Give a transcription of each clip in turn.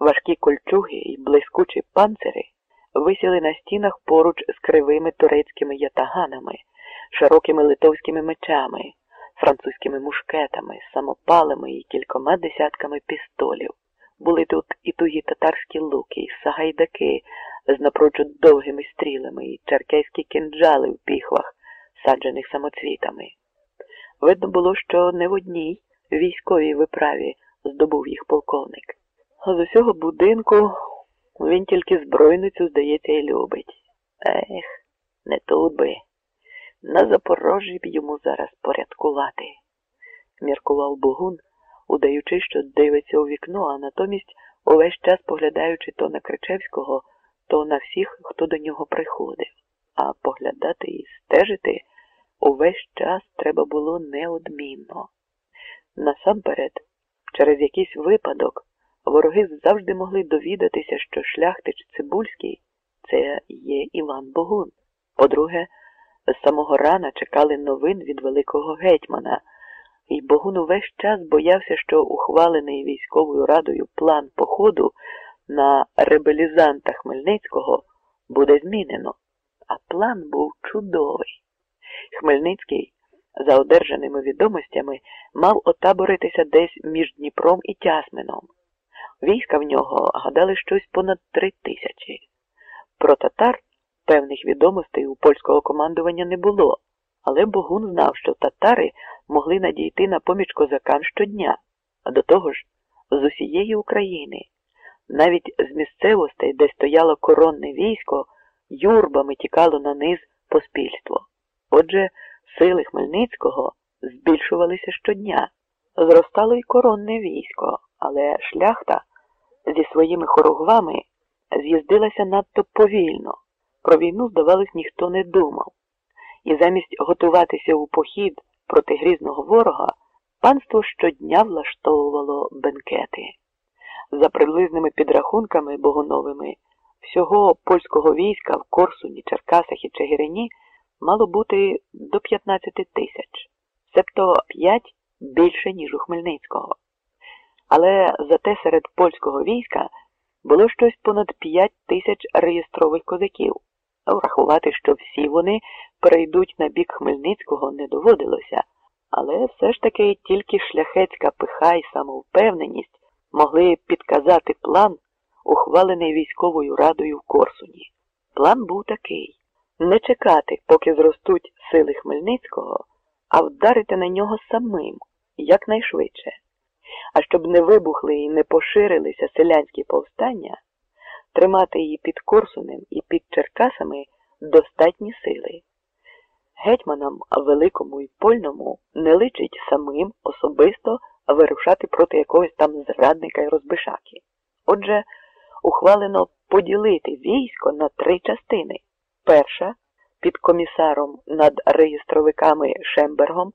Важкі кольчуги і блискучі панцири висіли на стінах поруч з кривими турецькими ятаганами, широкими литовськими мечами, французькими мушкетами, самопалами і кількома десятками пістолів. Були тут і тугі татарські луки, і сагайдаки з напрочуд довгими стрілами, і черкейські кинджали в піхвах, саджених самоцвітами. Видно було, що не в одній військовій виправі здобув їх полковник. З усього будинку він тільки збройницю, здається, і любить. Ех, не тут би. На Запорожжі б йому зараз порядкувати, міркував Богун, удаючи, що дивиться у вікно, а натомість увесь час поглядаючи то на Кричевського, то на всіх, хто до нього приходив. А поглядати і стежити увесь час треба було неодмінно. Насамперед, через якийсь випадок, вороги завжди могли довідатися, що шляхтич Цибульський це є Іван Богун. По-друге, з самого рана чекали новин від великого гетьмана, і Богун увесь час боявся, що ухвалений військовою радою план походу на ребелізанта Хмельницького буде змінено. А план був чудовий. Хмельницький, за одержаними відомостями, мав отаборитися десь між Дніпром і Тясмином. Війська в нього гадали щось понад три тисячі. Про татар певних відомостей у польського командування не було, але Богун знав, що татари могли надійти на поміч козакам щодня, а до того ж, з усієї України, навіть з місцевостей, де стояло коронне військо, юрбами тікало на низ поспільство. Отже, сили Хмельницького збільшувалися щодня. Зростало й коронне військо, але шляхта зі своїми хоругвами з'їздилася надто повільно. Про війну, здавалось, ніхто не думав. І замість готуватися у похід проти грізного ворога, панство щодня влаштовувало бенкети. За приблизними підрахунками богоновими, всього польського війська в Корсуні, Черкасах і Чигирині мало бути до 15 тисяч, себто 5 більше, ніж у Хмельницького. Але зате серед польського війська було щось понад 5 тисяч реєстрових козаків. Врахувати, що всі вони перейдуть на бік Хмельницького, не доводилося, але все ж таки тільки шляхетська пиха і самовпевненість могли підказати план, ухвалений військовою радою в Корсуні. План був такий не чекати, поки зростуть сили Хмельницького, а вдарити на нього самим якнайшвидше. А щоб не вибухли і не поширилися селянські повстання, тримати її під Корсунем і під Черкасами достатні сили. Гетьманам великому і польному не личить самим особисто вирушати проти якогось там зрадника і розбишаки. Отже, ухвалено поділити військо на три частини. Перша під комісаром над реєстровиками Шембергом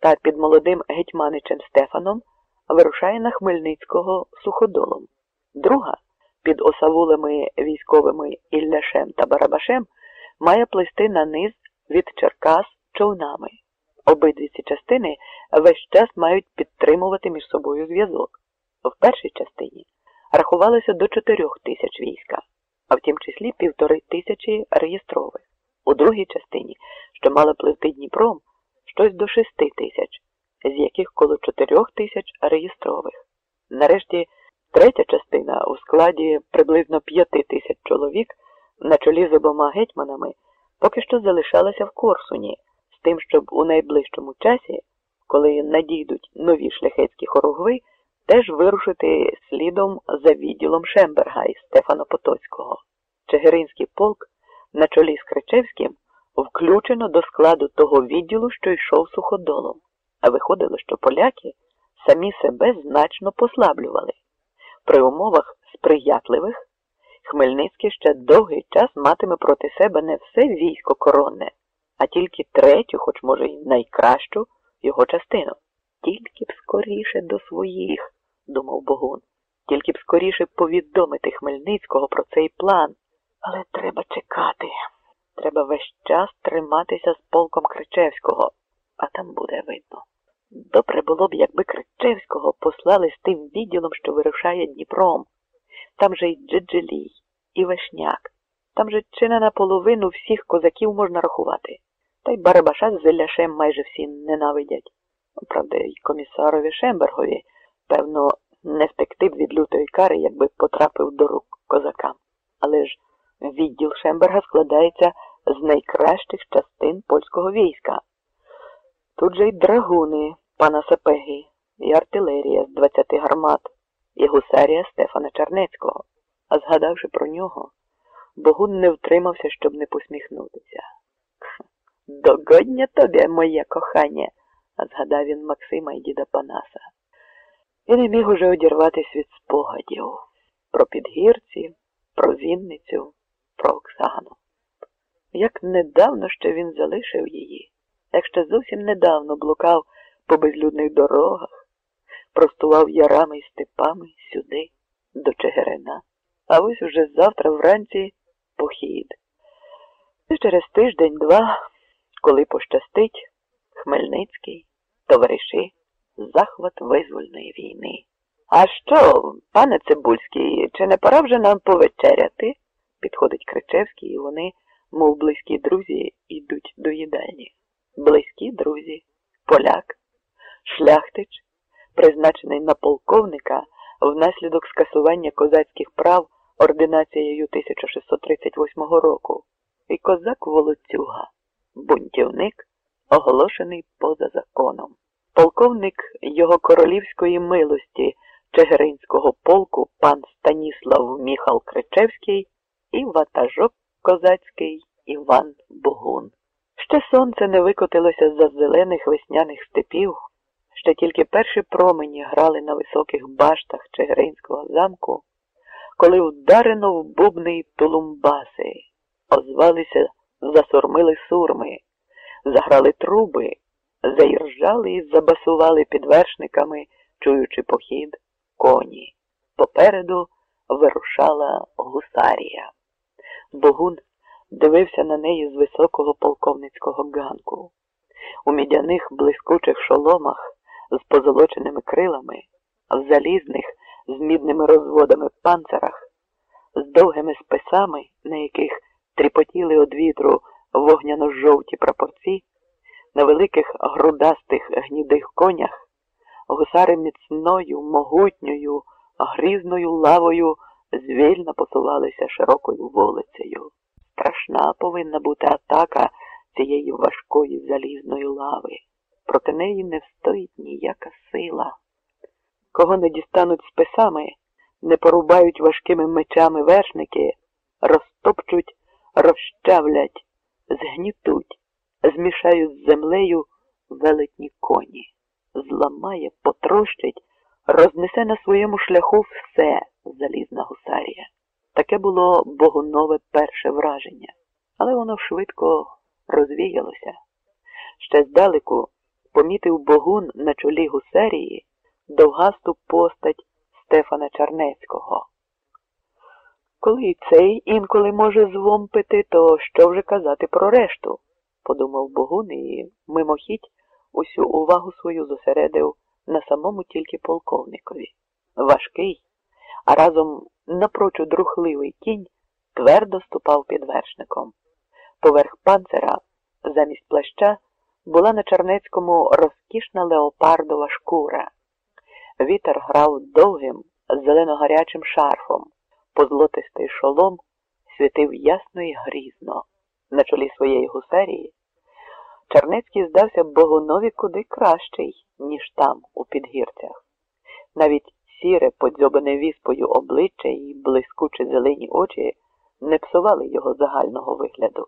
та під молодим гетьманичем Стефаном вирушає на Хмельницького суходолом. Друга під осавулими військовими Ілляшем та Барабашем має плисти на низ від Черкас човнами. Обидві ці частини весь час мають підтримувати між собою зв'язок. В першій частині рахувалося до чотирьох тисяч війська, а в тім числі півтори тисячі реєстрових. У другій частині, що мала пливти Дніпром, щось до шести тисяч, з яких коло чотирьох тисяч реєстрових. Нарешті третя частина у складі приблизно п'яти тисяч чоловік на чолі з обома гетьманами поки що залишалася в Корсуні з тим, щоб у найближчому часі, коли надійдуть нові шляхетські хоругви, теж вирушити слідом за відділом Шемберга і Стефана Потоцького. Чигиринський полк на чолі з Кричевським включено до складу того відділу, що йшов суходолом, а виходило, що поляки самі себе значно послаблювали. При умовах сприятливих Хмельницький ще довгий час матиме проти себе не все військо коронне, а тільки третю, хоч може й найкращу, його частину. Тільки б скоріше до своїх, думав Богун, тільки б скоріше повідомити Хмельницького про цей план. Але треба чекати. Треба весь час триматися з полком Кричевського, а там буде видно. Добре було б, якби Кричевського послали з тим відділом, що вирушає Дніпром. Там же й Джеджелій, і Вишняк. Там же чи не наполовину всіх козаків можна рахувати. Та й Барабаша з Зеляшем майже всі ненавидять. Правда, й комісарові Шембергові, певно, не втекти б від лютої кари, якби потрапив до рук козакам. Але ж відділ Шемберга складається з найкращих частин польського війська. Тут же й драгуни пана Сапеги, і артилерія з 20 гармат, і гусарія Стефана Чернецького. А згадавши про нього, Богун не втримався, щоб не посміхнутися. Догодня тобі, моє кохання, згадав він Максима і діда Панаса. І не міг уже одірватися від спогадів про підгірці, про Вінницю, про Оксану. Як недавно ще він залишив її, як ще зовсім недавно блукав по безлюдних дорогах, простував ярами і степами сюди, до Чигирина, а ось уже завтра вранці похід. І через тиждень-два, коли пощастить, Хмельницький, товариші, захват визвольної війни. А що, пане Цибульський, чи не пора вже нам повечеряти? Підходить Кричевський, і вони, мов близькі друзі, йдуть до їдальні. Близькі друзі, поляк, шляхтич, призначений на полковника внаслідок скасування козацьких прав ординацією 1638 року, і козак Волоцюга, бунтівник, оголошений поза законом. Полковник його королівської милості Чигиринського полку пан Станіслав Міхал Кричевський і ватажок козацький Іван Богун. Ще сонце не викотилося з за зелених весняних степів, ще тільки перші промені грали на високих баштах Чигиринського замку, коли вдарено в бубни тулумбаси, озвалися, засурмили сурми, заграли труби, заіржали і забасували під вершниками, чуючи похід, коні. Попереду вирушала гусарія. Богун дивився на неї з високого полковницького ганку. У мідяних блискучих шоломах з позолоченими крилами, в залізних з мідними розводами панцирах, з довгими списами, на яких тріпотіли од вітру вогняно-жовті прапорці, на великих грудастих гнідих конях, гусари міцною, могутньою, грізною лавою звільно посувалися широкою вулицею. Страшна повинна бути атака цієї важкої залізної лави. Проти неї не встоїть ніяка сила. Кого не дістануть списами, не порубають важкими мечами вершники, розтопчуть, розщавлять, згнітуть, змішають з землею велетні коні, зламає, потрощить, рознесе на своєму шляху все залізна гусарія. Таке було богунове перше враження, але воно швидко розвіялося. Ще здалеку помітив богун на чолі гусарії довгасту постать Стефана Чарнецького. Коли і цей інколи може звомпити, то що вже казати про решту, подумав Богун і мимохідь усю увагу свою зосередив на самому тільки полковникові. Важкий, а разом напрочуд рухливий кінь твердо ступав під вершником. Поверх панцира, замість плаща, була на Чернецькому розкішна леопардова шкура. Вітер грав довгим, зелено-гарячим шарфом, позлотистий шолом світив ясно і грізно. На чолі своєї гусарії Чернецький здався Богунові куди кращий, ніж там, у підгірцях. Навіть сіре, подзьобане віспою обличчя і блискучі зелені очі не псували його загального вигляду.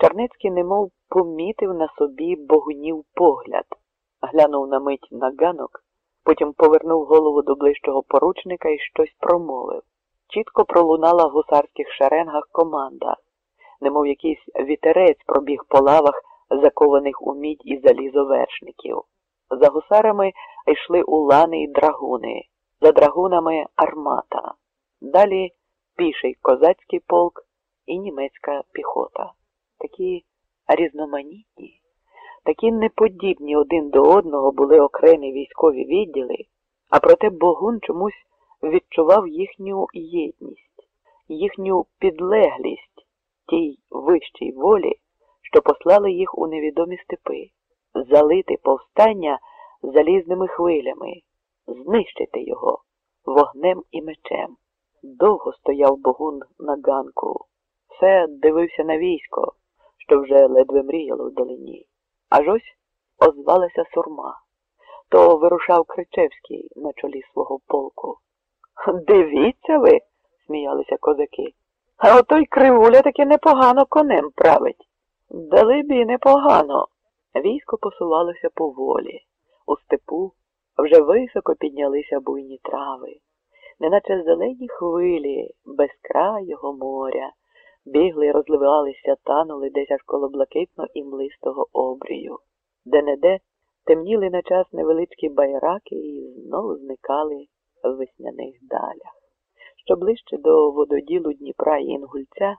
Чернецький немов помітив на собі богунів погляд, глянув на мить на ганок, потім повернув голову до ближчого поручника і щось промовив. Чітко пролунала в гусарських шеренгах команда, немов якийсь вітерець пробіг по лавах, закованих у мідь і залізо вершників. За гусарами йшли улани і драгуни, за драгунами армата, далі піший козацький полк і німецька піхота. Такі різноманітні, такі неподібні один до одного були окремі військові відділи, а проте Богун чомусь відчував їхню єдність, їхню підлеглість тій вищій волі, що послали їх у невідомі степи, залити повстання залізними хвилями, знищити його вогнем і мечем. Довго стояв Богун на ганку. Все дивився на військо, що вже ледве мріяло вдалині. Аж ось озвалася сурма. То вирушав Кричевський на чолі свого полку. Дивіться ви, сміялися козаки. А отой кривуля таки непогано конем править. Далебі непогано. Військо посувалося поволі. У степу вже високо піднялися буйні трави, неначе зелені хвилі безкрайого моря, бігли розливалися, танули десь аж коло блакитно і млистого обрію, де неде темніли на час невеличкі байраки і знову зникали в весняних далях. Що ближче до вододілу Дніпра і Інгульця,